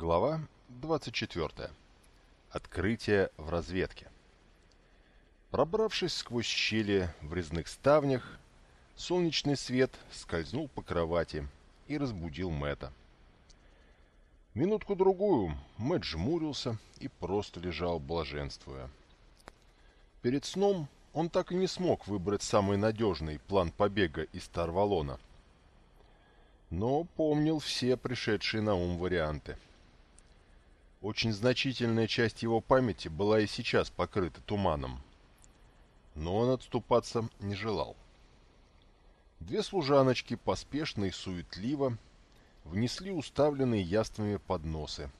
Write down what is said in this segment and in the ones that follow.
Глава 24. Открытие в разведке. Пробравшись сквозь щели в резных ставнях, солнечный свет скользнул по кровати и разбудил Мэта. Минутку-другую Мэт жмурился и просто лежал, блаженствуя. Перед сном он так и не смог выбрать самый надежный план побега из Тарвалона, но помнил все пришедшие на ум варианты – очень значительная часть его памяти была и сейчас покрыта туманом. Но он отступаться не желал. Две служаночки поспешно и суетливо внесли уставленные яствами подносы,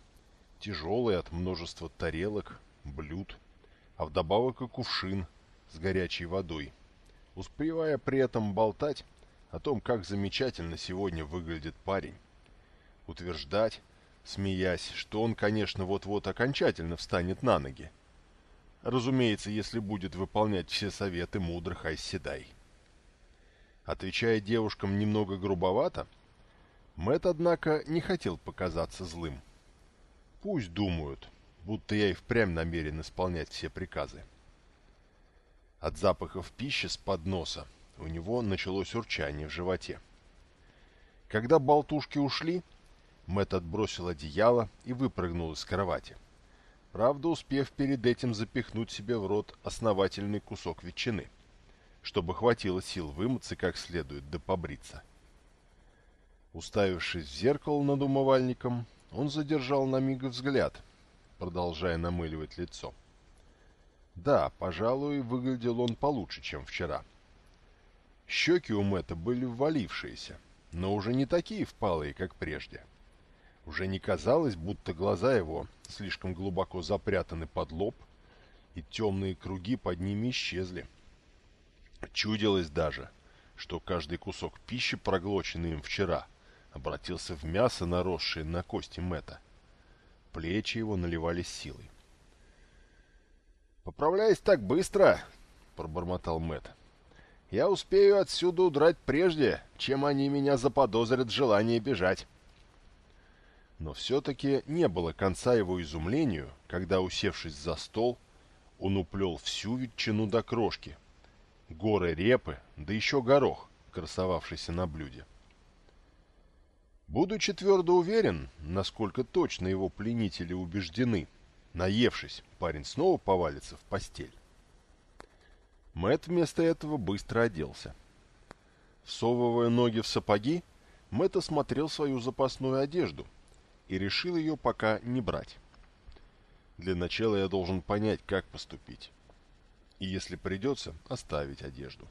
тяжелые от множества тарелок, блюд, а вдобавок и кувшин с горячей водой, успевая при этом болтать о том, как замечательно сегодня выглядит парень, утверждать, смеясь, что он, конечно, вот-вот окончательно встанет на ноги. Разумеется, если будет выполнять все советы мудрых Айседай. Отвечая девушкам немного грубовато, Мэт, однако, не хотел показаться злым. Пусть думают, будто я и впрямь намерен исполнять все приказы. От запахов пищи с подноса у него началось урчание в животе. Когда болтушки ушли, Мэт отбросил одеяло и выпрыгнул из кровати. Правда, успев перед этим запихнуть себе в рот основательный кусок ветчины, чтобы хватило сил вымыться как следует да побриться. Уставившись в зеркало над умывальником, он задержал на миг взгляд, продолжая намыливать лицо. Да, пожалуй, выглядел он получше, чем вчера. Щеки у Мэтта были ввалившиеся, но уже не такие впалые, как прежде. Уже не казалось, будто глаза его слишком глубоко запрятаны под лоб, и темные круги под ними исчезли. Чудилось даже, что каждый кусок пищи, проглоченный им вчера, обратился в мясо, наросшее на кости Мэтта. Плечи его наливались силой. «Поправляясь так быстро!» — пробормотал Мэтт. «Я успею отсюда удрать прежде, чем они меня заподозрят в желании бежать». Но все-таки не было конца его изумлению, когда, усевшись за стол, он уплел всю ветчину до крошки, горы репы, да еще горох, красовавшийся на блюде. Будучи твердо уверен, насколько точно его пленители убеждены, наевшись, парень снова повалится в постель. Мэт вместо этого быстро оделся. Всовывая ноги в сапоги, Мэт осмотрел свою запасную одежду — и решил ее пока не брать. Для начала я должен понять, как поступить. И если придется, оставить одежду.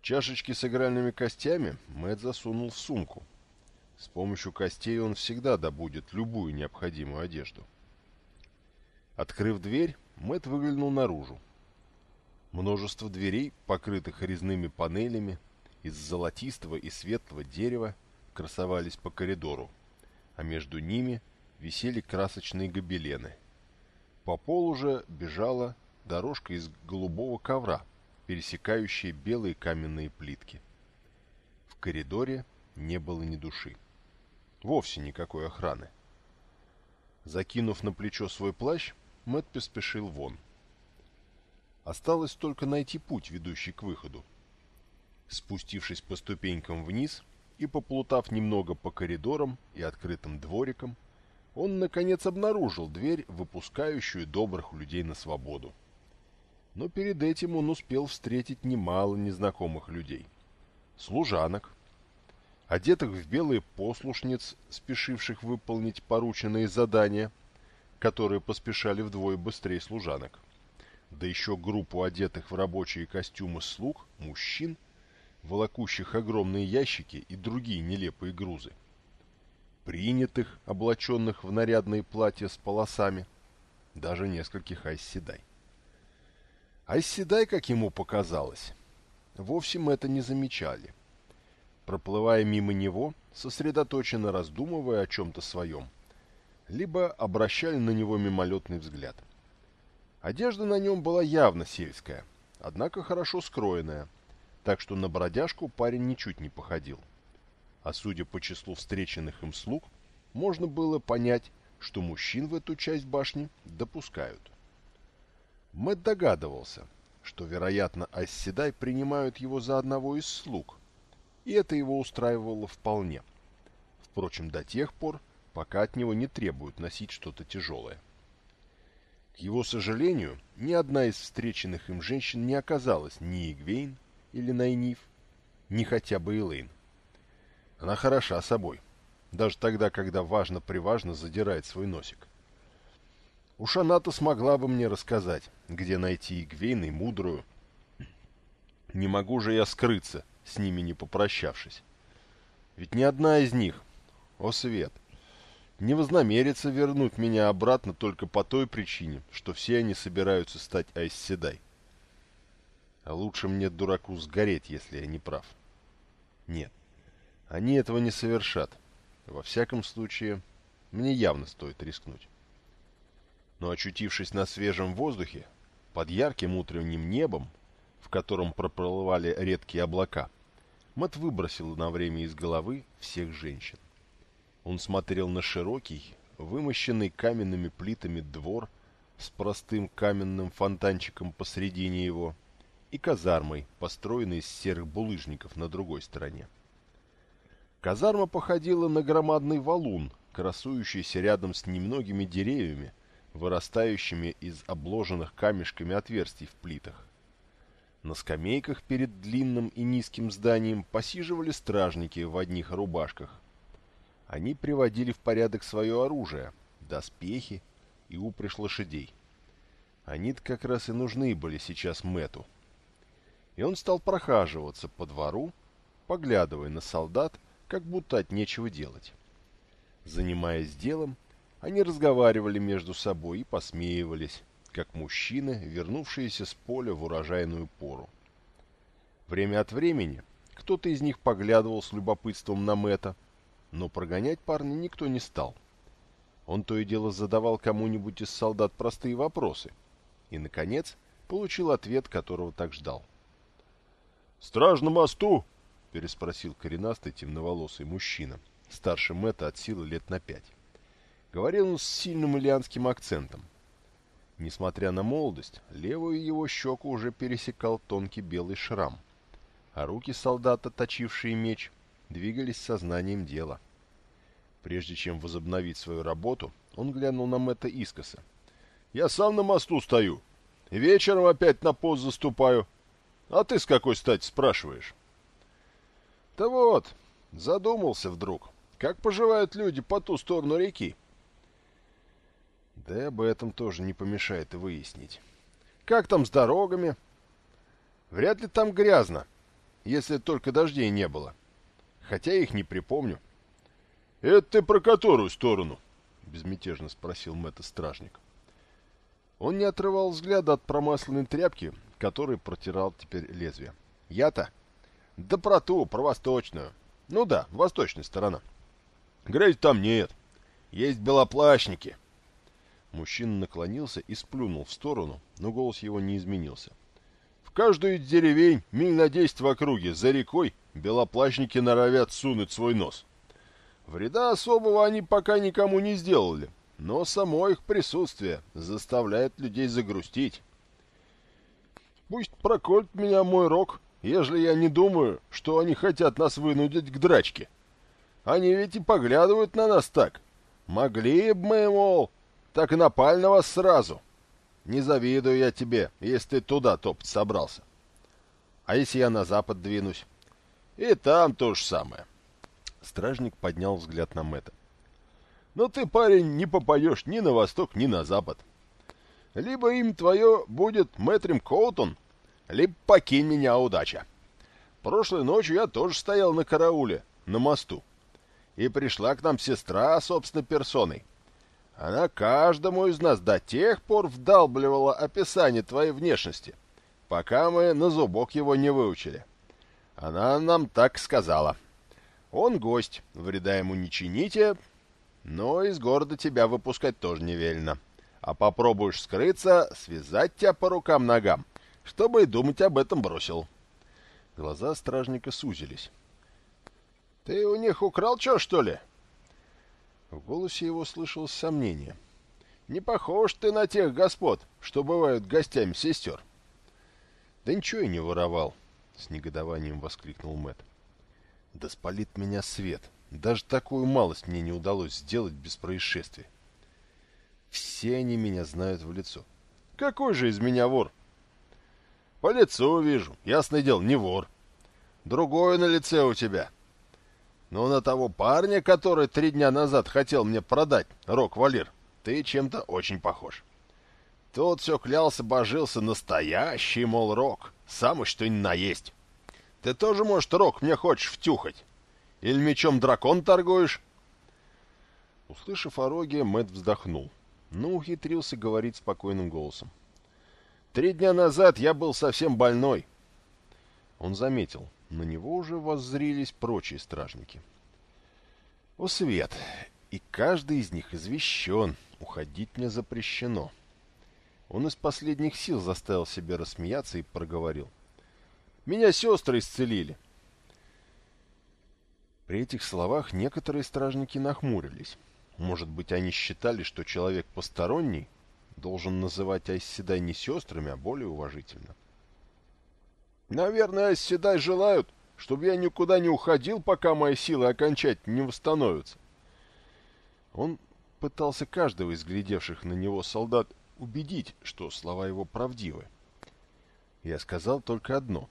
Чашечки с игральными костями Мэтт засунул в сумку. С помощью костей он всегда добудет любую необходимую одежду. Открыв дверь, Мэтт выглянул наружу. Множество дверей, покрытых резными панелями, из золотистого и светлого дерева, красовались по коридору, а между ними висели красочные гобелены. По полу же бежала дорожка из голубого ковра, пересекающая белые каменные плитки. В коридоре не было ни души. Вовсе никакой охраны. Закинув на плечо свой плащ, Мэтт поспешил вон. Осталось только найти путь, ведущий к выходу. Спустившись по ступенькам вниз, и, поплутав немного по коридорам и открытым дворикам, он, наконец, обнаружил дверь, выпускающую добрых людей на свободу. Но перед этим он успел встретить немало незнакомых людей. Служанок, одетых в белые послушниц, спешивших выполнить порученные задания, которые поспешали вдвое быстрее служанок, да еще группу одетых в рабочие костюмы слуг, мужчин, волокущих огромные ящики и другие нелепые грузы. Принятых, облаченных в нарядные платья с полосами, даже нескольких айсседай. Айсседай, как ему показалось, вовсе мы это не замечали. Проплывая мимо него, сосредоточенно раздумывая о чем-то своем, либо обращали на него мимолетный взгляд. Одежда на нем была явно сельская, однако хорошо скроенная – так что на бродяжку парень ничуть не походил. А судя по числу встреченных им слуг, можно было понять, что мужчин в эту часть башни допускают. Мэтт догадывался, что, вероятно, Асседай принимают его за одного из слуг, и это его устраивало вполне. Впрочем, до тех пор, пока от него не требуют носить что-то тяжелое. К его сожалению, ни одна из встреченных им женщин не оказалась ни Игвейн или Найниф, ни хотя бы Элейн. Она хороша собой, даже тогда, когда важно-приважно задирает свой носик. Уж она-то смогла бы мне рассказать, где найти Игвейн и Мудрую. Не могу же я скрыться, с ними не попрощавшись. Ведь ни одна из них, о свет, — не вознамерится вернуть меня обратно только по той причине, что все они собираются стать Айсседай. А лучше мне, дураку, сгореть, если я не прав. Нет, они этого не совершат. Во всяком случае, мне явно стоит рискнуть. Но очутившись на свежем воздухе, под ярким утренним небом, в котором проплывали редкие облака, Мэт выбросил на время из головы всех женщин. Он смотрел на широкий, вымощенный каменными плитами двор с простым каменным фонтанчиком посредине его и казармой, построенной из серых булыжников на другой стороне. Казарма походила на громадный валун, красующийся рядом с немногими деревьями, вырастающими из обложенных камешками отверстий в плитах. На скамейках перед длинным и низким зданием посиживали стражники в одних рубашках, они приводили в порядок свое оружие, доспехи и упряжь лошадей. Они-то как раз и нужны были сейчас Мэту. И он стал прохаживаться по двору, поглядывая на солдат, как будто от нечего делать. Занимаясь делом, они разговаривали между собой и посмеивались, как мужчины, вернувшиеся с поля в урожайную пору. Время от времени кто-то из них поглядывал с любопытством на Мэта, но прогонять парня никто не стал. Он то и дело задавал кому-нибудь из солдат простые вопросы. И, наконец, получил ответ, которого так ждал. «Страж на мосту!» — переспросил коренастый темноволосый мужчина, старше Мэтта от силы лет на пять. Говорил он с сильным ильянским акцентом. Несмотря на молодость, левую его щеку уже пересекал тонкий белый шрам, а руки солдата, точившие меч, двигались сознанием дела. Прежде чем возобновить свою работу, он глянул на Мэтта искоса. «Я сам на мосту стою. Вечером опять на пост заступаю. А ты с какой стати спрашиваешь?» «Да вот, задумался вдруг. Как поживают люди по ту сторону реки?» «Да об этом тоже не помешает выяснить. Как там с дорогами?» «Вряд ли там грязно, если только дождей не было. Хотя их не припомню. «Это ты про которую сторону?» — безмятежно спросил Мэтта стражник. Он не отрывал взгляда от промасленной тряпки, которой протирал теперь лезвие. «Я-то?» «Да про ту, про восточную. Ну да, восточная сторона». «Грязь там нет. Есть белоплащники». Мужчина наклонился и сплюнул в сторону, но голос его не изменился. «В каждую из деревень, миль на десять в округе, за рекой, белоплащники норовят сунуть свой нос». Вреда особого они пока никому не сделали, но само их присутствие заставляет людей загрустить. Пусть проколет меня мой рог, ежели я не думаю, что они хотят нас вынудить к драчке. Они ведь и поглядывают на нас так. Могли бы мы, мол, так и напали на вас сразу. Не завидую я тебе, если ты туда топать собрался. А если я на запад двинусь? И там то же самое. — Стражник поднял взгляд на Мэтта. «Но ты, парень, не попадешь ни на восток, ни на запад. Либо им твое будет Мэтрим Коутон, либо покинь меня, удача. Прошлой ночью я тоже стоял на карауле, на мосту. И пришла к нам сестра собственной персоной. Она каждому из нас до тех пор вдалбливала описание твоей внешности, пока мы на зубок его не выучили. Она нам так сказала». Он гость, вреда ему не чините, но из города тебя выпускать тоже не велено. А попробуешь скрыться, связать тебя по рукам-ногам, чтобы и думать об этом бросил. Глаза стражника сузились. — Ты у них украл что, что ли? — В голосе его слышалось сомнение. «Не похож ты на тех господ, что бывают гостями сестер». «Да ничего и не воровал», — с негодованием воскликнул Мэт. «Да спалит меня свет. Даже такую малость мне не удалось сделать без происшествия. Все они меня знают в лицо. Какой же из меня вор?» «По лицу вижу. Ясное дело, не вор. Другое на лице у тебя. Но на того парня, который три дня назад хотел мне продать рок-валир, ты чем-то очень похож. Тот все клялся, божился, настоящий, мол, рок. Самый что ни на есть. Ты тоже, может, рок мне хочешь втюхать? Или мечом дракон торгуешь?» Услышав о роге, Мэтт вздохнул, но ухитрился говорить спокойным голосом. «Три дня назад я был совсем больной». Он заметил, на него уже воззрились прочие стражники. «О, Свет! И каждый из них извещен. Уходить мне запрещено». Он из последних сил заставил себя рассмеяться и проговорил. «Меня сестры исцелили!» При этих словах некоторые стражники нахмурились. Может быть, они считали, что человек посторонний должен называть Айсседай не сестрами, а более уважительно. Наверное, Айсседай желают, чтобы я никуда не уходил, пока мои силы окончательно не восстановятся. Он пытался каждого из глядевших на него солдат убедить, что слова его правдивы. Я сказал только одно.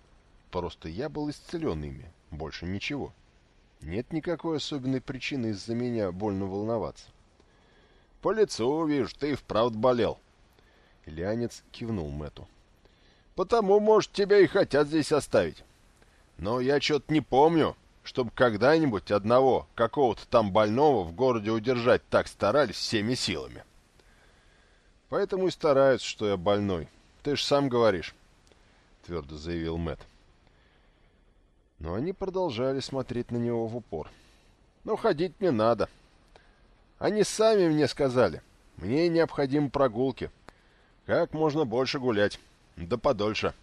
Просто я был исцелен ими, больше ничего. — нет никакой особенной причины из-за меня больно волноваться. По лицу вижу, ты и вправду болел. Лианец кивнул Мэту. Потому, может, тебя и хотят здесь оставить. Но я что-то не помню, чтобы когда-нибудь одного какого-то там больного в городе удержать так старались всеми силами. Поэтому и стараются, что я больной. Ты ж сам говоришь, — твердо заявил Мэтт но они продолжали смотреть на него в упор. «Ну, ходить мне надо. Они сами мне сказали. Мне необходимы прогулки. Как можно больше гулять. Да подольше.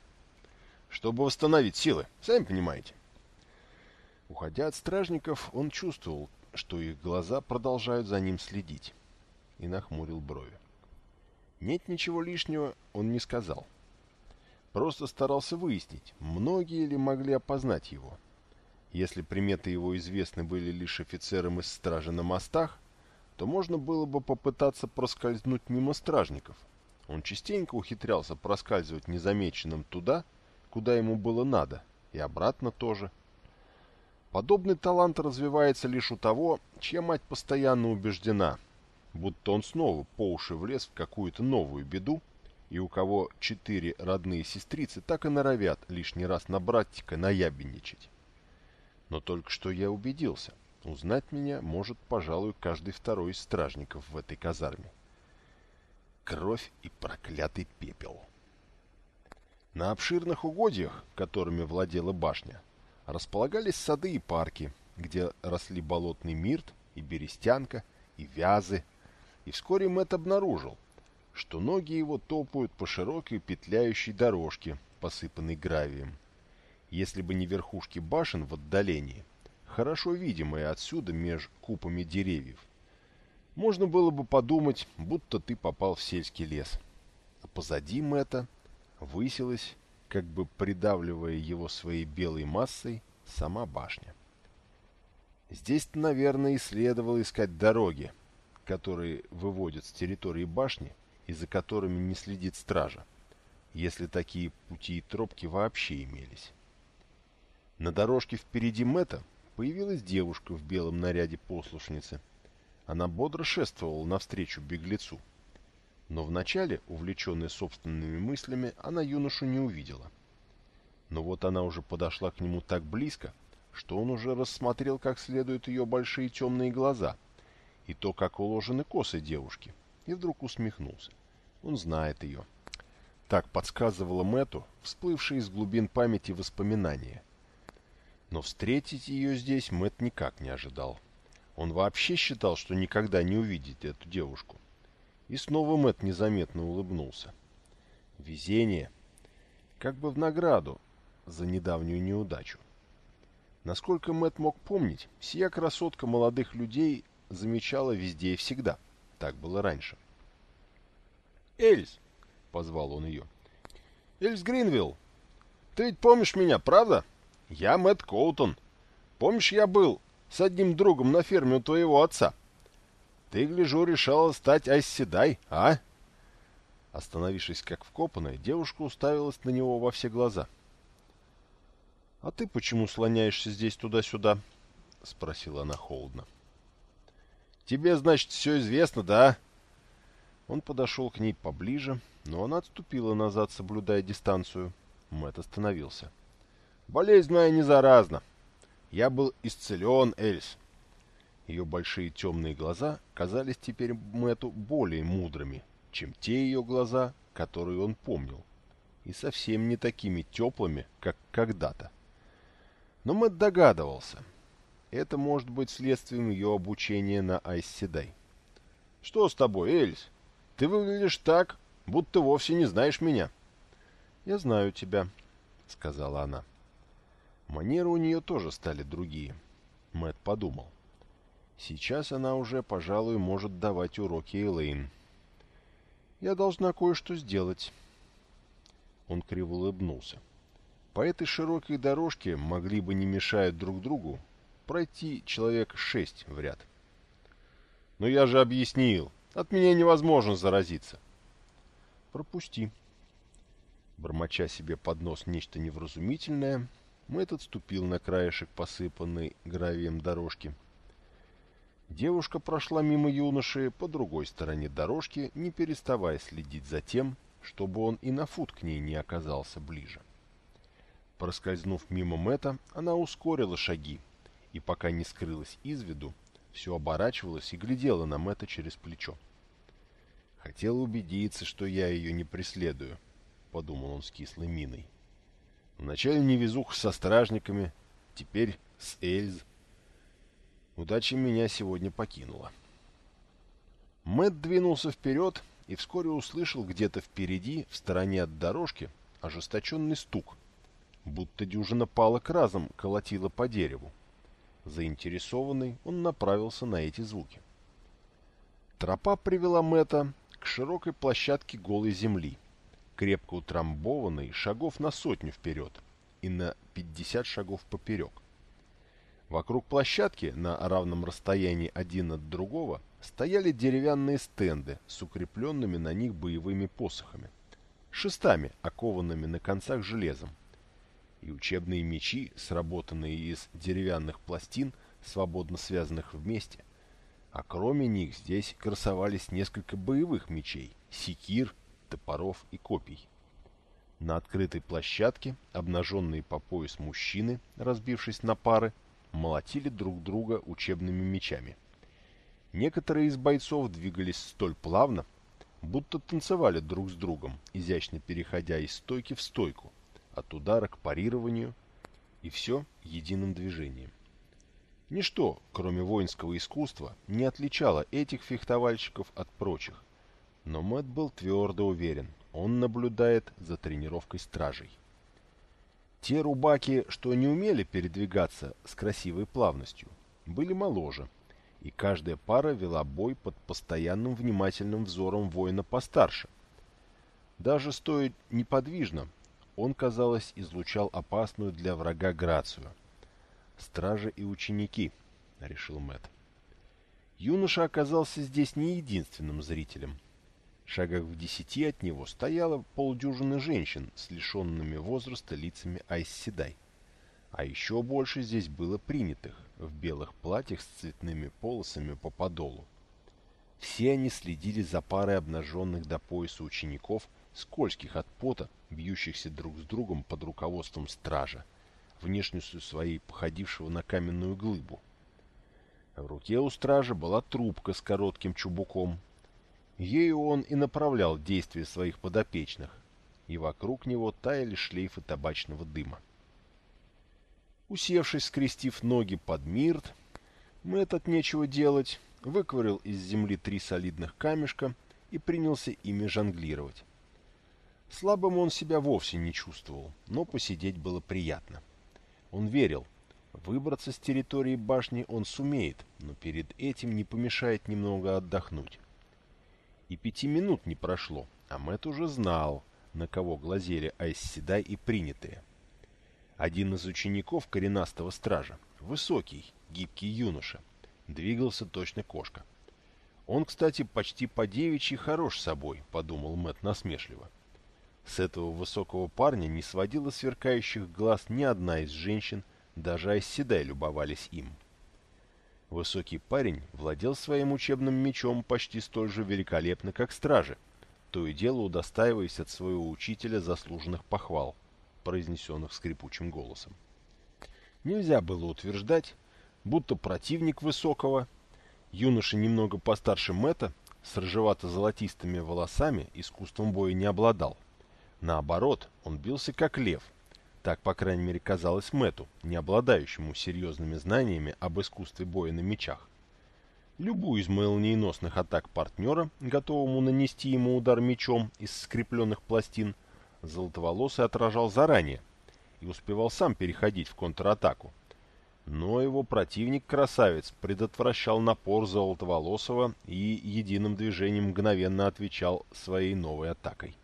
Чтобы восстановить силы, сами понимаете». Уходя от стражников, он чувствовал, что их глаза продолжают за ним следить, и нахмурил брови. Нет ничего лишнего он не сказал. Просто старался выяснить, многие ли могли опознать его. Если приметы его известны были лишь офицерам из стражи на мостах, то можно было бы попытаться проскользнуть мимо стражников. Он частенько ухитрялся проскальзывать незамеченным туда, куда ему было надо, и обратно тоже. Подобный талант развивается лишь у того, чья мать постоянно убеждена, будто он снова по уши влез в какую-то новую беду, и у кого четыре родные сестрицы так и норовят лишний раз на братика наябенничать. Но только что я убедился, узнать меня может, пожалуй, каждый второй из стражников в этой казарме. Кровь и проклятый пепел. На обширных угодьях, которыми владела башня, располагались сады и парки, где росли болотный мирт и берестянка, и вязы, и вскоре Мэтт обнаружил, что ноги его топают по широкой петляющей дорожке, посыпанной гравием. Если бы не верхушки башен в отдалении, хорошо видимые отсюда меж купами деревьев, можно было бы подумать, будто ты попал в сельский лес. А позади Мэтта высилась, как бы придавливая его своей белой массой, сама башня. Здесь-то, наверное, и следовало искать дороги, которые выводят с территории башни и за которыми не следит стража, если такие пути и тропки вообще имелись. На дорожке впереди Мэтта появилась девушка в белом наряде послушницы. Она бодро шествовала навстречу беглецу. Но вначале, увлеченная собственными мыслями, она юношу не увидела. Но вот она уже подошла к нему так близко, что он уже рассмотрел как следует ее большие темные глаза и то, как уложены косы девушки, и вдруг усмехнулся. Он знает ее. Так подсказывала Мэту, всплывшие из глубин памяти воспоминания. Но встретить ее здесь Мэт никак не ожидал. Он вообще считал, что никогда не увидит эту девушку. И снова Мэт незаметно улыбнулся. Везение. Как бы в награду за недавнюю неудачу. Насколько Мэт мог помнить, сия красотка молодых людей замечала везде и всегда. Так было раньше. «Эльс!» — позвал он ее. «Эльс Гринвилл! Ты ведь помнишь меня, правда? Я Мэтт Коутон. Помнишь, я был с одним другом на ферме у твоего отца? Ты, гляжу, решала стать Айсседай, а?» Остановившись как вкопанная, девушка уставилась на него во все глаза. «А ты почему слоняешься здесь туда-сюда?» — спросила она холодно. «Тебе, значит, все известно, да?» Он подошел к ней поближе, но она отступила назад, соблюдая дистанцию. Мэтт остановился. «Болезнь моя не заразна. Я был исцелен, Эльс». Ее большие темные глаза казались теперь Мэтту более мудрыми, чем те ее глаза, которые он помнил, и совсем не такими теплыми, как когда-то. Но Мэтт догадывался. Это может быть следствием ее обучения на Айсседай. «Что с тобой, Эльс? Ты выглядишь так, будто вовсе не знаешь меня». «Я знаю тебя», — сказала она. Манеры у нее тоже стали другие. Мэтт подумал. Сейчас она уже, пожалуй, может давать уроки Элейн. «Я должна кое-что сделать». Он криво улыбнулся. По этой широкой дорожке могли бы, не мешая друг другу, пройти человек шесть в ряд. «Но я же объяснил, от меня невозможно заразиться». «Пропусти». Бормоча себе под нос нечто невразумительное, Мэтт отступил на краешек посыпанной гравием дорожки. Девушка прошла мимо юноши по другой стороне дорожки, не переставая следить за тем, чтобы он и на фут к ней не оказался ближе. Проскользнув мимо Мэта, она ускорила шаги, и пока не скрылась из виду, все оборачивалась и глядела на Мэта через плечо. «Хотела убедиться, что я ее не преследую», — подумал он с кислой миной. «Вначале невезуха со стражниками, теперь с Эльз. Удача меня сегодня покинула». Мэт двинулся вперед и вскоре услышал где-то впереди, в стороне от дорожки, ожесточенный стук, будто дюжина палок разом колотила по дереву. Заинтересованный, он направился на эти звуки. Тропа привела Мэтта к широкой площадке голой земли, крепко утрамбованной шагов на сотню вперед и на 50 шагов поперек. Вокруг площадки на равном расстоянии один от другого стояли деревянные стенды с укрепленными на них боевыми посохами, шестами, окованными на концах железом, и учебные мечи, сработанные из деревянных пластин, свободно связанных вместе. А кроме них здесь красовались несколько боевых мечей, секир, топоров и копий. На открытой площадке обнаженные по пояс мужчины, разбившись на пары, молотили друг друга учебными мечами. Некоторые из бойцов двигались столь плавно, будто танцевали друг с другом, изящно переходя из стойки в стойку, от удара к парированию, и все единым движением. Ничто, кроме воинского искусства, не отличало этих фехтовальщиков от прочих, но Мэтт был твердо уверен, он наблюдает за тренировкой стражей. Те рубаки, что не умели передвигаться с красивой плавностью, были моложе, и каждая пара вела бой под постоянным внимательным взором воина постарше. Даже стоя неподвижно, он, казалось, излучал опасную для врага грацию. «Стражи и ученики», — решил Мэт. Юноша оказался здесь не единственным зрителем. Шагах в десяти от него стояло полдюжины женщин с лишенными возраста лицами Айсседай. А еще больше здесь было принятых, в белых платьях с цветными полосами по подолу. Все они следили за парой обнаженных до пояса учеников — скользких от пота, бьющихся друг с другом под руководством стража, внешностью своей походившего на каменную глыбу. В руке у стража была трубка с коротким чубуком. Ею он и направлял действия своих подопечных, и вокруг него таяли шлейфы табачного дыма. Усевшись, скрестив ноги под мирт, Мэтт от нечего делать, выковырял из земли три солидных камешка и принялся ими жонглировать. Слабым он себя вовсе не чувствовал, но посидеть было приятно. Он верил, Выбраться с территории башни он сумеет, но перед этим не помешает немного отдохнуть. И пяти минут не прошло, а Мэтт уже знал, на кого глазели Айсседай и принятые. Один из учеников коренастого стража, высокий, гибкий юноша, двигался точно кошка. Он, кстати, почти по девичьи хорош собой, подумал Мэтт насмешливо. С этого высокого парня не сводила сверкающих глаз ни одна из женщин, даже Айсседай любовались им. Высокий парень владел своим учебным мечом почти столь же великолепно, как стражи, то и дело удостаиваясь от своего учителя заслуженных похвал, произнесенных скрипучим голосом. Нельзя было утверждать, будто противник Высокого, юноша немного постарше Мэтта, с рыжевато-золотистыми волосами, искусством боя не обладал. Наоборот, он бился как лев. Так, по крайней мере, казалось Мэту, не обладающему серьезными знаниями об искусстве боя на мечах. Любую из молниеносных атак партнера, готовому нанести ему удар мечом из скрепленных пластин, Золотоволосый отражал заранее и успевал сам переходить в контратаку. Но его противник-красавец предотвращал напор Золотоволосого и единым движением мгновенно отвечал своей новой атакой.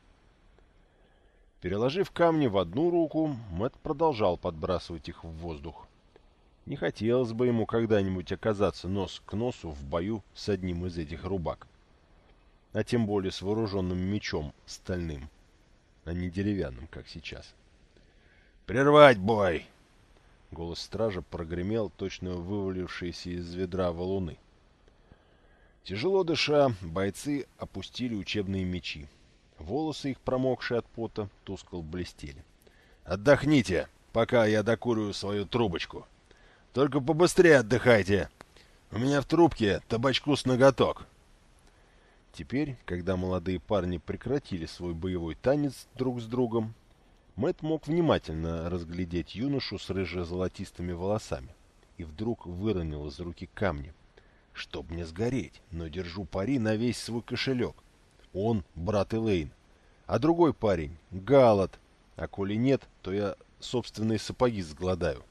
Переложив камни в одну руку, Мэт продолжал подбрасывать их в воздух. Не хотелось бы ему когда-нибудь оказаться нос к носу в бою с одним из этих рубак. А тем более с вооруженным мечом стальным, а не деревянным, как сейчас. «Прервать бой!» Голос стража прогремел, точно вывалившиеся из ведра валуны. Тяжело дыша, бойцы опустили учебные мечи. Волосы их, промокшие от пота, тускло блестели. «Отдохните, пока я докурю свою трубочку. Только побыстрее отдыхайте. У меня в трубке табачку с ноготок». Теперь, когда молодые парни прекратили свой боевой танец друг с другом, Мэт мог внимательно разглядеть юношу с рыже-золотистыми волосами и вдруг выронил из руки камни. «Чтоб мне сгореть, но держу пари на весь свой кошелек. Он брат Элейн. А другой парень — Галат. А коли нет, то я собственные сапоги сгладаю.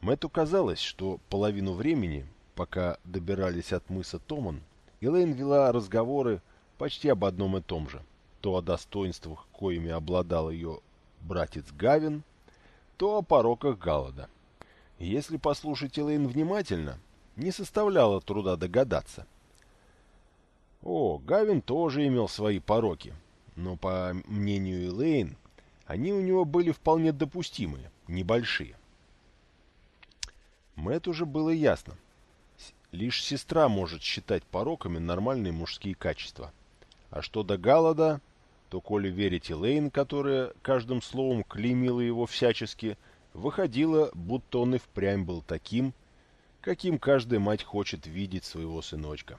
Мэтту казалось, что половину времени, пока добирались от мыса Томан, Элейн вела разговоры почти об одном и том же. То о достоинствах, коими обладал ее братец Гавин, то о пороках Галада. Если послушать Элейн внимательно, не составляло труда догадаться — о, Гавин тоже имел свои пороки, но, по мнению Элейн, они у него были вполне допустимые, небольшие. Мэт уже было ясно. Лишь сестра может считать пороками нормальные мужские качества. А что до Галлада, то, коли верить Элейн, которая каждым словом клеймила его всячески, выходило, будто он и впрямь был таким, каким каждая мать хочет видеть своего сыночка.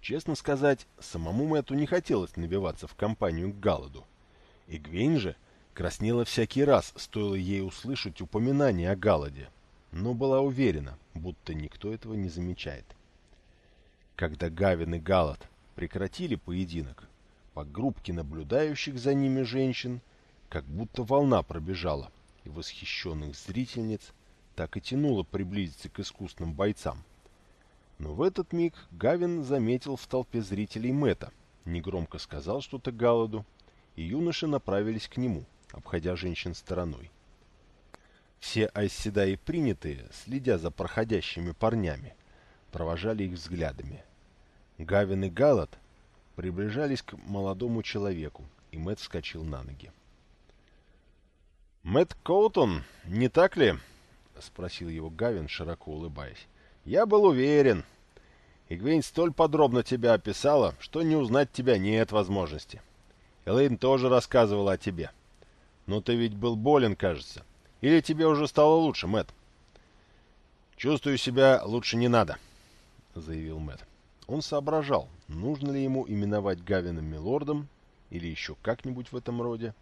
Честно сказать, самому Мэтту не хотелось набиваться в компанию к Галаду. Игвейн же краснела всякий раз, стоило ей услышать упоминание о Галаде, но была уверена, будто никто этого не замечает. Когда Гавин и Галад прекратили поединок, по группке наблюдающих за ними женщин как будто волна пробежала, и восхищенных зрительниц так и тянуло приблизиться к искусным бойцам. Но в этот миг Гавин заметил в толпе зрителей Мэта, негромко сказал что-то Галаду, и юноши направились к нему, обходя женщин стороной. Все айсседаи принятые, следя за проходящими парнями, провожали их взглядами. Гавин и Галат приближались к молодому человеку, и Мэт вскочил на ноги. «Мэтт Коутон, не так ли?» — спросил его Гавин, широко улыбаясь. Я был уверен. Игвейн столь подробно тебя описала, что не узнать тебя нет возможности. Элейн тоже рассказывала о тебе. Но ты ведь был болен, кажется. Или тебе уже стало лучше, Мэт? Чувствую себя лучше не надо, заявил Мэт. Он соображал, нужно ли ему именовать Гавина милордом или еще как-нибудь в этом роде.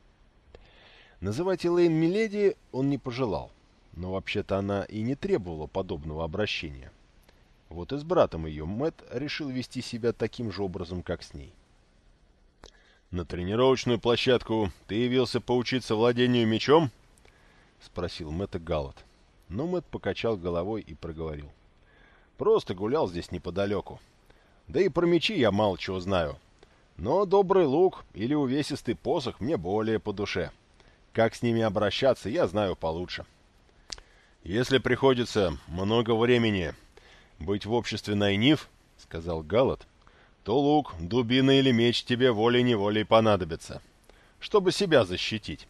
Называть Элейн Миледи он не пожелал, но вообще-то она и не требовала подобного обращения. Вот и с братом ее Мэт решил вести себя таким же образом, как с ней. «На тренировочную площадку ты явился поучиться владению мечом?» — спросил Мэтта Галлот. Но Мэтт покачал головой и проговорил. «Просто гулял здесь неподалеку. Да и про мечи я мало чего знаю. Но добрый лук или увесистый посох мне более по душе. Как с ними обращаться, я знаю получше». «Если приходится много времени быть в обществе найнив, — сказал Галат, — то лук, дубина или меч тебе волей-неволей понадобится, чтобы себя защитить.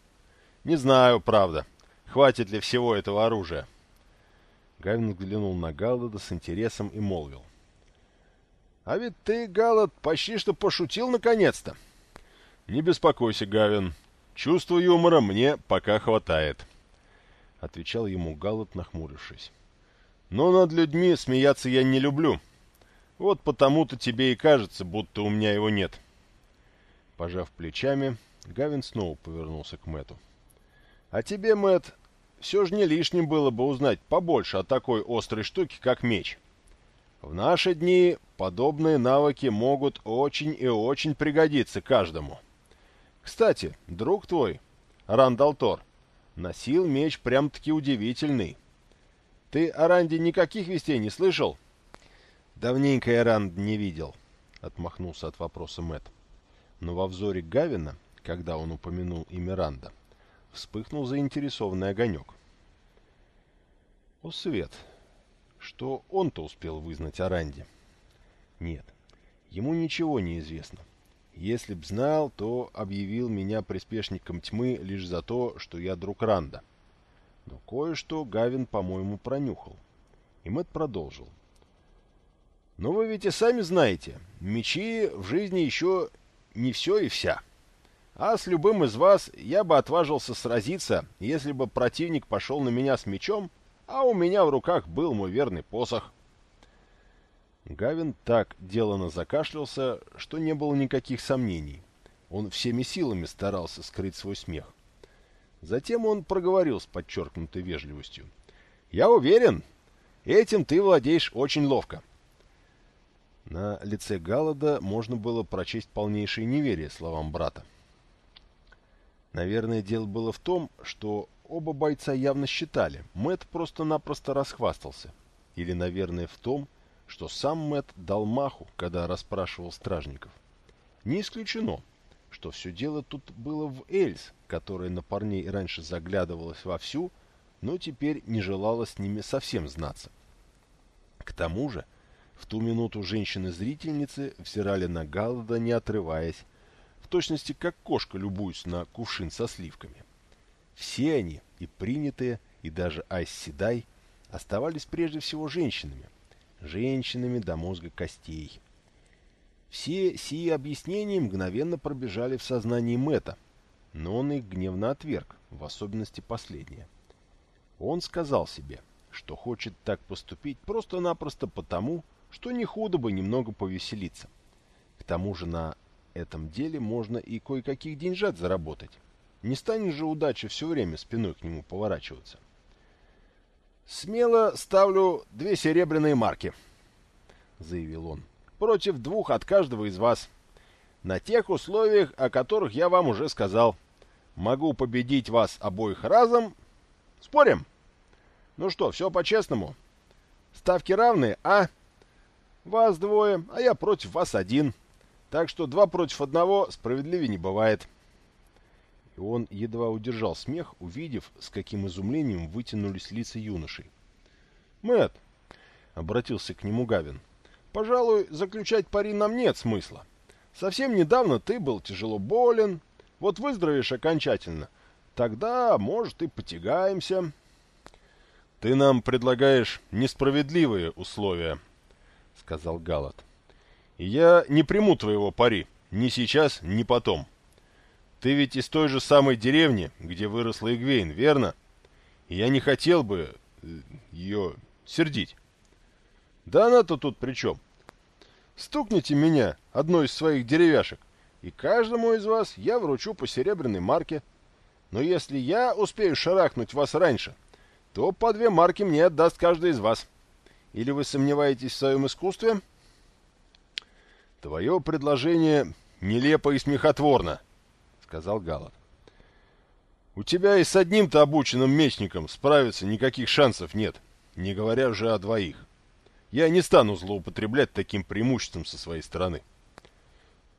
Не знаю, правда, хватит ли всего этого оружия. Гавин взглянул на Галлада с интересом и молвил. — А ведь ты, Галлад, почти что пошутил наконец-то. — Не беспокойся, Гавин. Чувства юмора мне пока хватает. —— отвечал ему Галат, нахмурившись. «Но над людьми смеяться я не люблю. Вот потому-то тебе и кажется, будто у меня его нет». Пожав плечами, Гавин снова повернулся к Мэту. «А тебе, Мэт, все же не лишним было бы узнать побольше о такой острой штуке, как меч. В наши дни подобные навыки могут очень и очень пригодиться каждому. Кстати, друг твой, Рандал Тор, Носил меч прям-таки удивительный. Ты о Ранде никаких вестей не слышал? Давненько я Ранд не видел, отмахнулся от вопроса Мэт. Но во взоре Гавина, когда он упомянул имя Ранда, вспыхнул заинтересованный огонек. О, Свет! Что он-то успел вызнать о Ранде? Нет, ему ничего не известно. Если б знал, то объявил меня приспешником тьмы лишь за то, что я друг Ранда. Но кое-что Гавин, по-моему, пронюхал. И Мэтт продолжил. Но вы ведь и сами знаете, мечи в жизни еще не все и вся. А с любым из вас я бы отважился сразиться, если бы противник пошел на меня с мечом, а у меня в руках был мой верный посох. Гавин так делано закашлялся, что не было никаких сомнений. Он всеми силами старался скрыть свой смех. Затем он проговорил с подчеркнутой вежливостью. «Я уверен, этим ты владеешь очень ловко». На лице Галлада можно было прочесть полнейшее неверие словам брата. Наверное, дело было в том, что оба бойца явно считали, Мэт просто-напросто расхвастался. Или, наверное, в том, что сам Мэт дал маху, когда расспрашивал стражников. Не исключено, что все дело тут было в Эльс, которая на парней раньше заглядывалась вовсю, но теперь не желала с ними совсем знаться. К тому же, в ту минуту женщины-зрительницы взирали на Галлада, не отрываясь, в точности как кошка любуется на кувшин со сливками. Все они, и принятые, и даже Айс Седай, оставались прежде всего женщинами, женщинами до мозга костей. Все сии объяснения мгновенно пробежали в сознании Мэта, но он их гневно отверг, в особенности последнее. Он сказал себе, что хочет так поступить просто-напросто потому, что не худо бы немного повеселиться. К тому же на этом деле можно и кое-каких деньжат заработать. Не станет же удача все время спиной к нему поворачиваться. «Смело ставлю две серебряные марки», — заявил он, — «против двух от каждого из вас. На тех условиях, о которых я вам уже сказал. Могу победить вас обоих разом. Спорим? Ну что, все по-честному? Ставки равные, а? Вас двое, а я против вас один. Так что два против одного справедливее не бывает». И он едва удержал смех, увидев, с каким изумлением вытянулись лица юношей. Мэт, обратился к нему Гавин, — «пожалуй, заключать пари нам нет смысла. Совсем недавно ты был тяжело болен, вот выздоровеешь окончательно. Тогда, может, и потягаемся». «Ты нам предлагаешь несправедливые условия», — сказал Галат. «И я не приму твоего пари, ни сейчас, ни потом». Ты ведь из той же самой деревни, где выросла Игвейн, верно? Я не хотел бы э, ее сердить. Да она-то тут при чем? Стукните меня одной из своих деревяшек, и каждому из вас я вручу по серебряной марке. Но если я успею шарахнуть вас раньше, то по две марки мне отдаст каждый из вас. Или вы сомневаетесь в своем искусстве? Твое предложение нелепо и смехотворно, сказал Галат. У тебя и с одним-то обученным мечником справиться никаких шансов нет, не говоря уже о двоих. Я не стану злоупотреблять таким преимуществом со своей стороны. —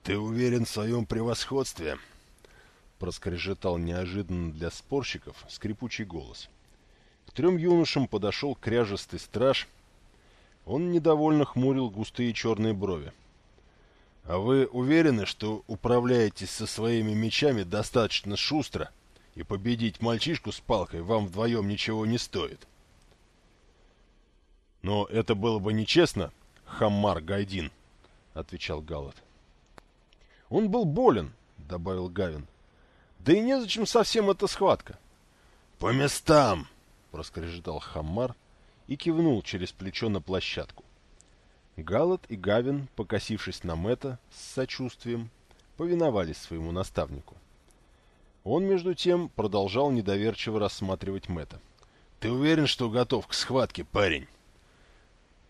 Ты уверен в своем превосходстве? — проскрежетал неожиданно для спорщиков скрипучий голос. К трем юношам подошел кряжестый страж. Он недовольно хмурил густые черные брови. — А вы уверены, что управляетесь со своими мечами достаточно шустро, и победить мальчишку с палкой вам вдвоем ничего не стоит? — «Но это было бы нечестно, Хаммар Гайдин», — отвечал Галат. «Он был болен», — добавил Гавин. «Да и незачем совсем эта схватка». «По местам!» — проскрежетал Хаммар и кивнул через плечо на площадку. Галат и Гавин, покосившись на Мэтта с сочувствием, повиновались своему наставнику. Он, между тем, продолжал недоверчиво рассматривать Мэтта. «Ты уверен, что готов к схватке, парень?»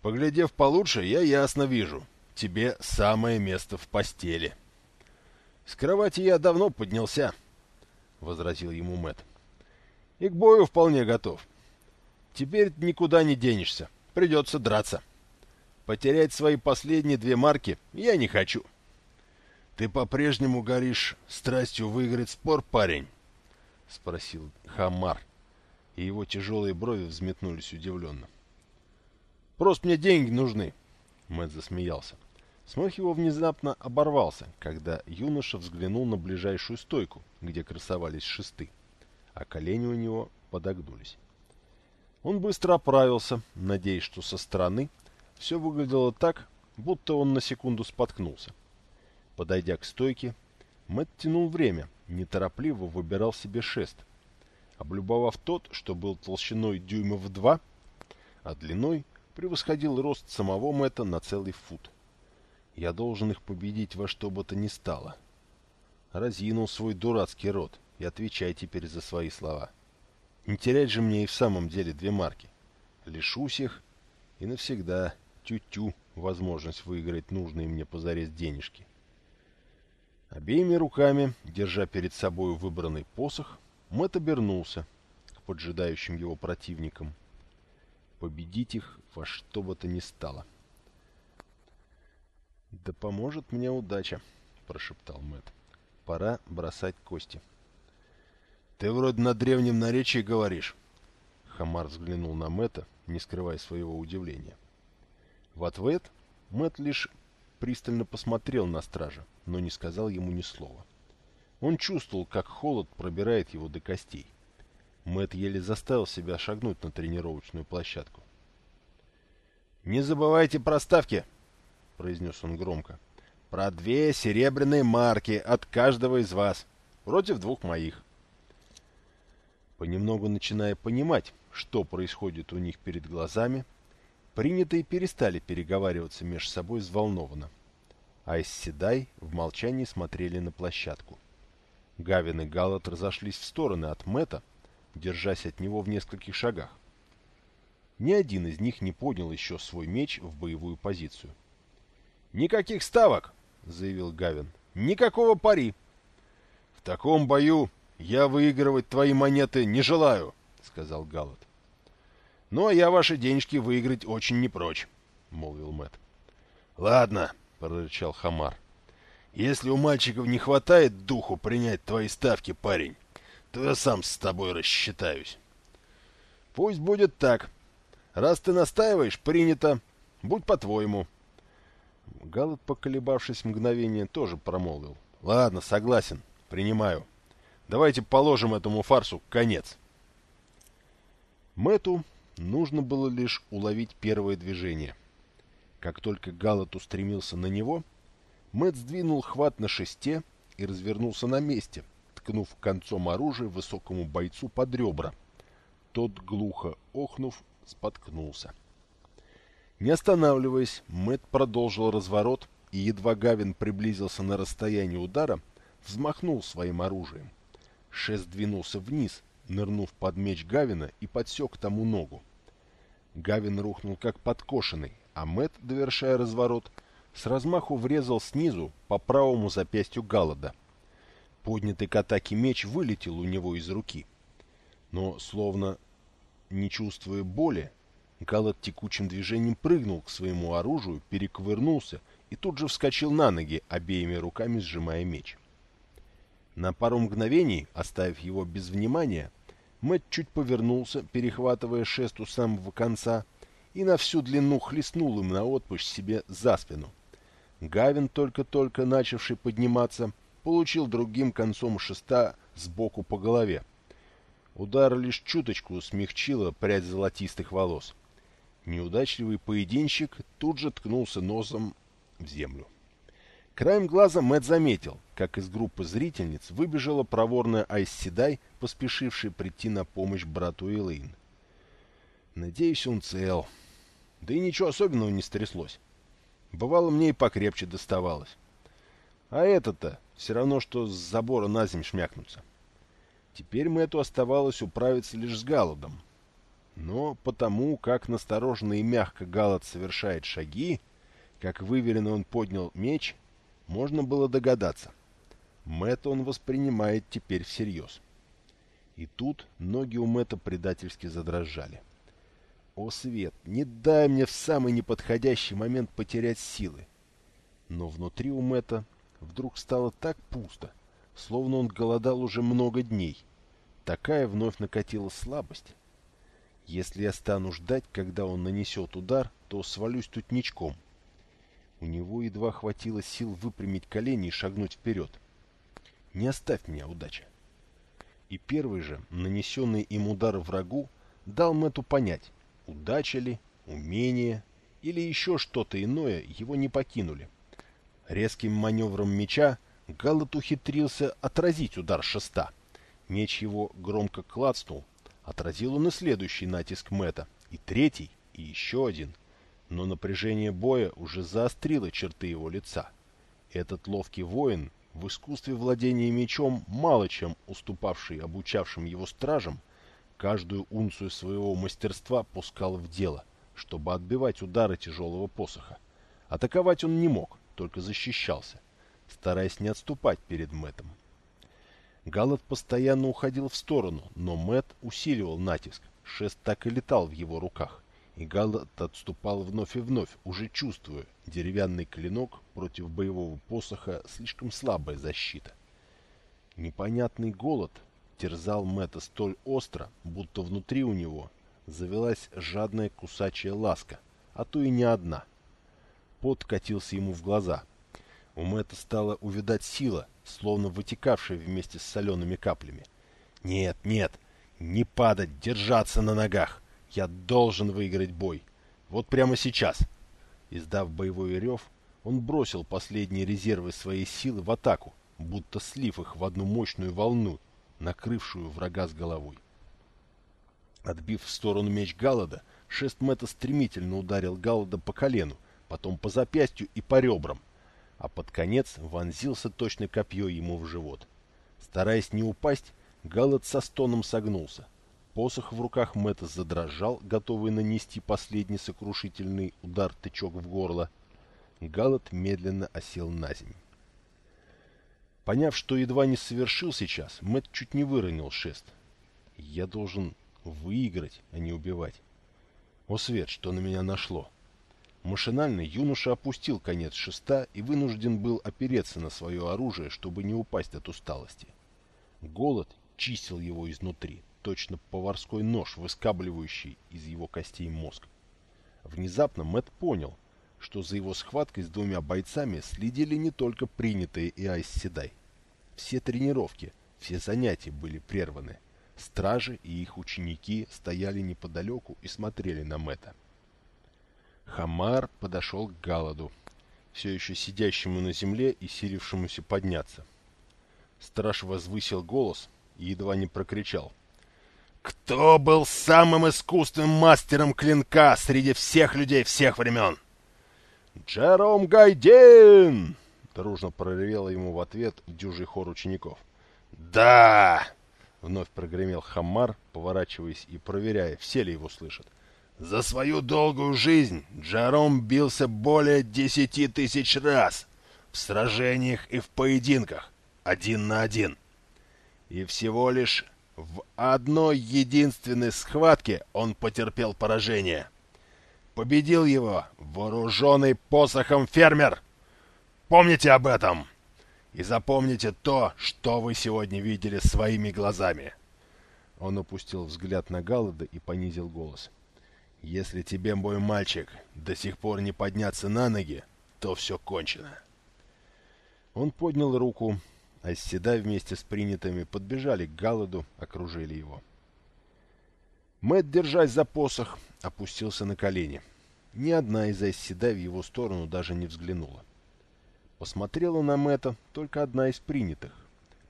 Поглядев получше, я ясно вижу. Тебе самое место в постели. С кровати я давно поднялся, — возразил ему Мэт. И к бою вполне готов. Теперь никуда не денешься. Придется драться. Потерять свои последние две марки я не хочу. Ты по-прежнему горишь страстью выиграть спор, парень? — спросил Хамар, и его тяжелые брови взметнулись удивленно. Просто мне деньги нужны. Мэтт засмеялся. Смех его внезапно оборвался, когда юноша взглянул на ближайшую стойку, где красовались шесты, а колени у него подогнулись. Он быстро оправился, надеясь, что со стороны все выглядело так, будто он на секунду споткнулся. Подойдя к стойке, Мэтт тянул время, неторопливо выбирал себе шест. Облюбовав тот, что был толщиной дюймов два, а длиной превосходил рост самого Мэтта на целый фут. Я должен их победить во что бы то ни стало. Разинул свой дурацкий рот и отвечай теперь за свои слова. Не терять же мне и в самом деле две марки. Лишусь их и навсегда тю-тю возможность выиграть нужные мне позарез денежки. Обеими руками, держа перед собой выбранный посох, Мэтт обернулся к поджидающим его противникам победить их во что бы то ни стало. «Да поможет мне удача», — прошептал Мэт. «Пора бросать кости». «Ты вроде на древнем наречии говоришь». Хамар взглянул на Мэта, не скрывая своего удивления. В ответ Мэт лишь пристально посмотрел на стража, но не сказал ему ни слова. Он чувствовал, как холод пробирает его до костей. Мэт еле заставил себя шагнуть на тренировочную площадку. «Не забывайте про ставки!» — произнес он громко. «Про две серебряные марки от каждого из вас, против двух моих». Понемногу начиная понимать, что происходит у них перед глазами, принятые перестали переговариваться между собой взволнованно. Айс Седай в молчании смотрели на площадку. Гавин и Галат разошлись в стороны от Мэтта, держась от него в нескольких шагах. Ни один из них не поднял еще свой меч в боевую позицию. «Никаких ставок!» — заявил Гавин. «Никакого пари!» «В таком бою я выигрывать твои монеты не желаю!» — сказал Галат. «Ну, а я ваши денежки выиграть очень не прочь!» — молвил Мэт. «Ладно!» — прорычал Хамар. «Если у мальчиков не хватает духу принять твои ставки, парень, то я сам с тобой рассчитаюсь. Пусть будет так. Раз ты настаиваешь, принято. Будь по-твоему. Галат, поколебавшись мгновение, тоже промолвил. Ладно, согласен. Принимаю. Давайте положим этому фарсу конец. Мэту нужно было лишь уловить первое движение. Как только Галат устремился на него, Мэт сдвинул хват на шесте и развернулся на месте — ткнув концом оружия высокому бойцу под ребра. Тот, глухо охнув, споткнулся. Не останавливаясь, Мэт продолжил разворот, и едва Гавин приблизился на расстояние удара, взмахнул своим оружием. Шест двинулся вниз, нырнув под меч Гавина и подсек тому ногу. Гавин рухнул как подкошенный, а Мэт, довершая разворот, с размаху врезал снизу по правому запястью Галлада — Поднятый к атаке меч вылетел у него из руки. Но, словно не чувствуя боли, Галат текучим движением прыгнул к своему оружию, перекувырнулся и тут же вскочил на ноги, обеими руками сжимая меч. На пару мгновений, оставив его без внимания, Мэтт чуть повернулся, перехватывая шест у самого конца, и на всю длину хлестнул им наотпуск себе за спину. Гавин, только-только начавший подниматься, получил другим концом шеста сбоку по голове. Удар лишь чуточку смягчила прядь золотистых волос. Неудачливый поединщик тут же ткнулся носом в землю. Краем глаза Мэтт заметил, как из группы зрительниц выбежала проворная Айс поспешившая прийти на помощь брату Элэйн. Надеюсь, он цел. Да и ничего особенного не стряслось. Бывало, мне и покрепче доставалось. А это-то все равно, что с забора на земь шмякнуться. Теперь Мэтту оставалось управиться лишь с Галладом. Но потому, как настороженно и мягко Галлад совершает шаги, как выверенно он поднял меч, можно было догадаться. Мэтта он воспринимает теперь всерьез. И тут ноги у Мэтта предательски задрожали. О, Свет, не дай мне в самый неподходящий момент потерять силы. Но внутри у Мэтта вдруг стало так пусто, словно он голодал уже много дней. Такая вновь накатила слабость. Если я стану ждать, когда он нанесет удар, то свалюсь тут ничком. У него едва хватило сил выпрямить колени и шагнуть вперед. Не оставь меня, удача. И первый же, нанесенный им удар врагу, дал Мэтту понять, удача ли, умение или еще что-то иное его не покинули. Резким маневром меча Галлат ухитрился отразить удар шеста. Меч его громко клацнул. Отразил он и следующий натиск Мэта, и третий, и еще один. Но напряжение боя уже заострило черты его лица. Этот ловкий воин, в искусстве владения мечом, мало чем уступавший обучавшим его стражам, каждую унцию своего мастерства пускал в дело, чтобы отбивать удары тяжелого посоха. Атаковать он не мог, только защищался, стараясь не отступать перед Мэтом. Галат постоянно уходил в сторону, но Мэт усиливал натиск, шест так и летал в его руках, и Галат отступал вновь и вновь, уже чувствуя, деревянный клинок против боевого посоха слишком слабая защита. Непонятный голод терзал Мэта столь остро, будто внутри у него завелась жадная кусачая ласка, а то и не одна — Пот катился ему в глаза. У Мэтта стала увидать сила, словно вытекавшая вместе с солеными каплями. «Нет, нет, не падать, держаться на ногах! Я должен выиграть бой! Вот прямо сейчас!» Издав боевой рев, он бросил последние резервы своей силы в атаку, будто слив их в одну мощную волну, накрывшую врага с головой. Отбив в сторону меч Галлада, шест Мэтта стремительно ударил Галлада по колену, потом по запястью и по ребрам, а под конец вонзился точно копье ему в живот. Стараясь не упасть, Галат со стоном согнулся. Посох в руках Мэтта задрожал, готовый нанести последний сокрушительный удар-тычок в горло. Галат медленно осел на землю. Поняв, что едва не совершил сейчас, Мэтт чуть не выронил шест. «Я должен выиграть, а не убивать. О, Свет, что на меня нашло!» Машинально юноша опустил конец шеста и вынужден был опереться на свое оружие, чтобы не упасть от усталости. Голод чистил его изнутри, точно поварской нож, выскабливающий из его костей мозг. Внезапно Мэт понял, что за его схваткой с двумя бойцами следили не только принятые и Айс Седай. Все тренировки, все занятия были прерваны. Стражи и их ученики стояли неподалеку и смотрели на Мэта. Хамар подошел к Галаду, все еще сидящему на земле и силившемуся подняться. Страж возвысил голос и едва не прокричал. «Кто был самым искусным мастером клинка среди всех людей всех времен?» «Джером Гайдин!» — дружно проревел ему в ответ дюжий хор учеников. «Да!» — вновь прогремел Хаммар, поворачиваясь и проверяя, все ли его слышат. За свою долгую жизнь Джаром бился более десяти тысяч раз в сражениях и в поединках, один на один. И всего лишь в одной единственной схватке он потерпел поражение. Победил его вооруженный посохом фермер. Помните об этом! И запомните то, что вы сегодня видели своими глазами. Он опустил взгляд на Галлада и понизил голос. «Если тебе, мой мальчик, до сих пор не подняться на ноги, то все кончено». Он поднял руку, а Седай вместе с принятыми подбежали к Галладу, окружили его. Мэт, держась за посох, опустился на колени. Ни одна из Айседай в его сторону даже не взглянула. Посмотрела на Мэтта только одна из принятых.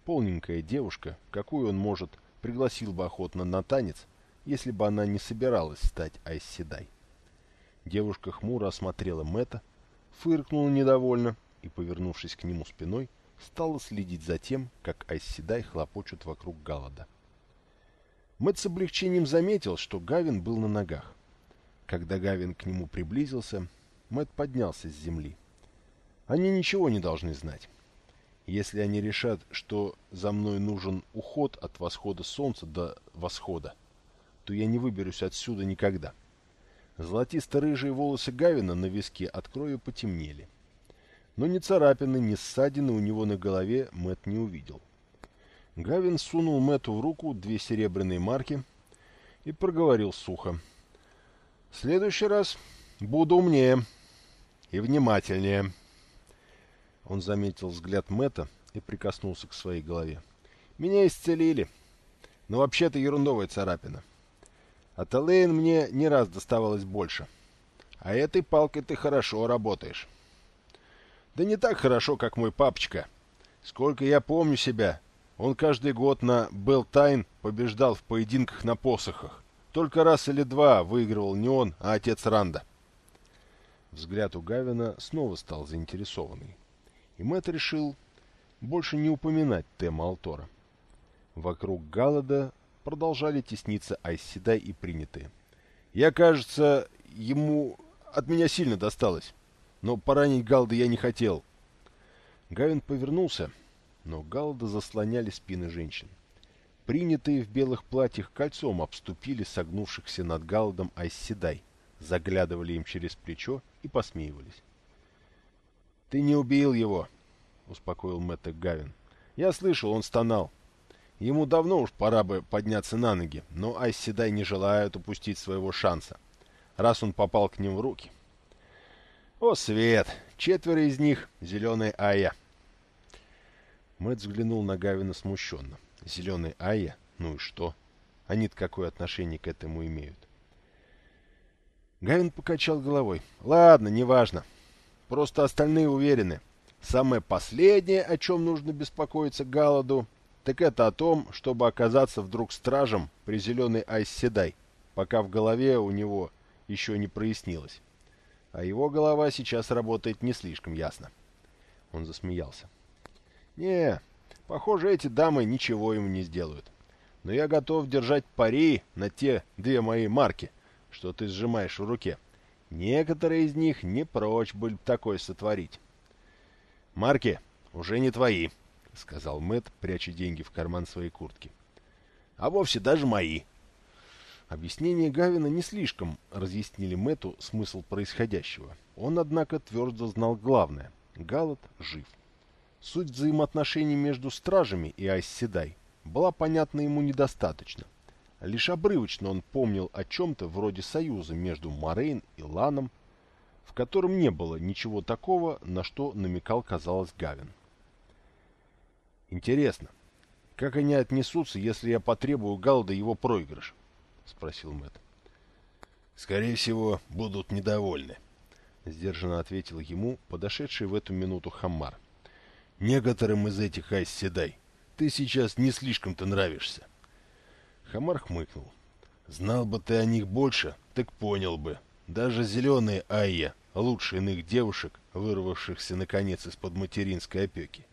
Полненькая девушка, какую он, может, пригласил бы охотно на танец, если бы она не собиралась стать Айседай. Девушка хмуро осмотрела Мэтта, фыркнула недовольно и, повернувшись к нему спиной, стала следить за тем, как Айседай хлопочут вокруг Галада. Мэтт с облегчением заметил, что Гавин был на ногах. Когда Гавин к нему приблизился, Мэтт поднялся с земли. Они ничего не должны знать. Если они решат, что за мной нужен уход от восхода солнца до восхода, то я не выберусь отсюда никогда. Золотисто-рыжие волосы Гавина на виске от крови потемнели. Но ни царапины, ни ссадины у него на голове Мэт не увидел. Гавин сунул Мэту в руку две серебряные марки и проговорил сухо. «В следующий раз буду умнее и внимательнее». Он заметил взгляд Мэта и прикоснулся к своей голове. «Меня исцелили, но вообще-то ерундовая царапина. От Элейн мне не раз доставалось больше. А этой палкой ты хорошо работаешь». Да не так хорошо, как мой папочка. Сколько я помню себя, он каждый год на Белтайн побеждал в поединках на посохах. Только раз или два выигрывал не он, а отец Ранда. Взгляд у Гавина снова стал заинтересованный. И Мэтт решил больше не упоминать тему Алтора. Вокруг Галлада продолжали тесниться Айсседай и принятые. Я, кажется, ему от меня сильно досталось но поранить Галда я не хотел. Гавин повернулся, но Галда заслоняли спины женщин. Принятые в белых платьях кольцом обступили согнувшихся над Галдом Айсседай, заглядывали им через плечо и посмеивались. «Ты не убил его», — успокоил Мэтта Гавин. «Я слышал, он стонал. Ему давно уж пора бы подняться на ноги, но Айсседай не желают упустить своего шанса, раз он попал к ним в руки». О, свет! Четверо из них — зеленая Ая. Мэтт взглянул на Гавина смущенно. Зеленый Ая? Ну и что? Они-то какое отношение к этому имеют? Гавин покачал головой. Ладно, неважно. Просто остальные уверены. Самое последнее, о чем нужно беспокоиться Галаду, так это о том, чтобы оказаться вдруг стражем при зеленой Айс Седай, пока в голове у него еще не прояснилось а его голова сейчас работает не слишком ясно. Он засмеялся. «Не, похоже, эти дамы ничего ему не сделают. Но я готов держать пари на те две мои марки, что ты сжимаешь в руке. Некоторые из них не прочь были такое сотворить». «Марки уже не твои», — сказал Мэт, пряча деньги в карман своей куртки. «А вовсе даже мои», Объяснения Гавина не слишком разъяснили Мэту смысл происходящего. Он, однако, твердо знал главное – Галат жив. Суть взаимоотношений между стражами и Айсседай была понятна ему недостаточно. Лишь обрывочно он помнил о чем-то вроде союза между Морейн и Ланом, в котором не было ничего такого, на что намекал, казалось, Гавин. Интересно, как они отнесутся, если я потребую Галда его проигрыш? — спросил Мэт. «Скорее всего, будут недовольны», — сдержанно ответил ему подошедший в эту минуту Хаммар. «Некоторым из этих айс седай ты сейчас не слишком-то нравишься». Хамар хмыкнул. «Знал бы ты о них больше, так понял бы. Даже зеленые Айя лучше иных девушек, вырвавшихся наконец из-под материнской опеки.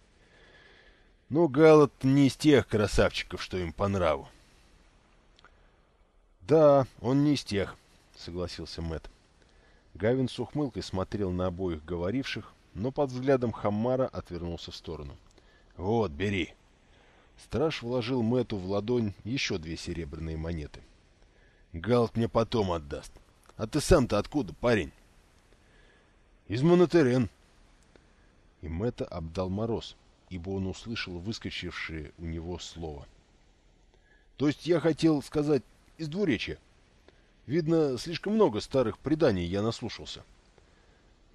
Но Галат не из тех красавчиков, что им по нраву. «Да, он не из тех», — согласился Мэт. Гавин с ухмылкой смотрел на обоих говоривших, но под взглядом Хаммара отвернулся в сторону. «Вот, бери!» Страж вложил Мэту в ладонь еще две серебряные монеты. «Галт мне потом отдаст. А ты сам-то откуда, парень?» «Из Монотерен». И Мэтта обдал мороз, ибо он услышал выскочившее у него слово. «То есть я хотел сказать из двуречья. Видно, слишком много старых преданий я наслушался».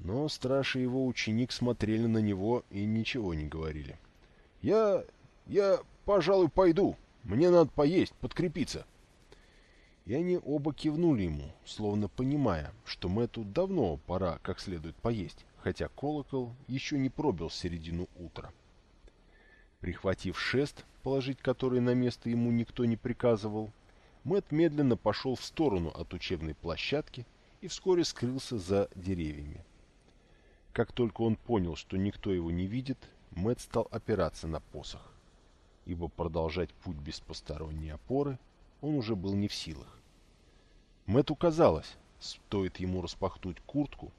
Но страж и его ученик смотрели на него и ничего не говорили. «Я... я, пожалуй, пойду. Мне надо поесть, подкрепиться». И они оба кивнули ему, словно понимая, что Мэтту давно пора как следует поесть, хотя колокол еще не пробил середину утра. Прихватив шест, положить который на место ему никто не приказывал, Мэт медленно пошел в сторону от учебной площадки и вскоре скрылся за деревьями. Как только он понял, что никто его не видит, Мэт стал опираться на посох, ибо продолжать путь без посторонней опоры он уже был не в силах. Мэту казалось, стоит ему распахнуть куртку,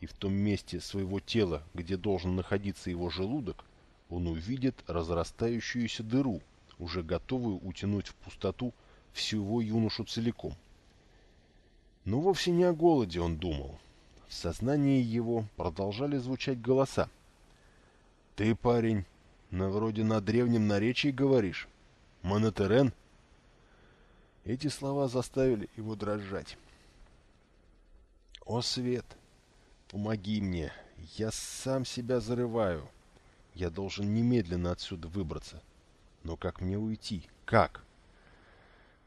и в том месте своего тела, где должен находиться его желудок, он увидит разрастающуюся дыру, уже готовую утянуть в пустоту всего юношу целиком. Но вовсе не о голоде он думал, в сознании его продолжали звучать голоса. «Ты, парень, на вроде на древнем наречии говоришь? Монотерен?» Эти слова заставили его дрожать. «О, Свет, помоги мне! Я сам себя зарываю. Я должен немедленно отсюда выбраться. Но как мне уйти? Как?»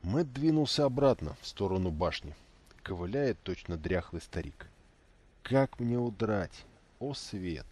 Мэтт двинулся обратно, в сторону башни. Ковыляет точно дряхлый старик. Как мне удрать? О, свет!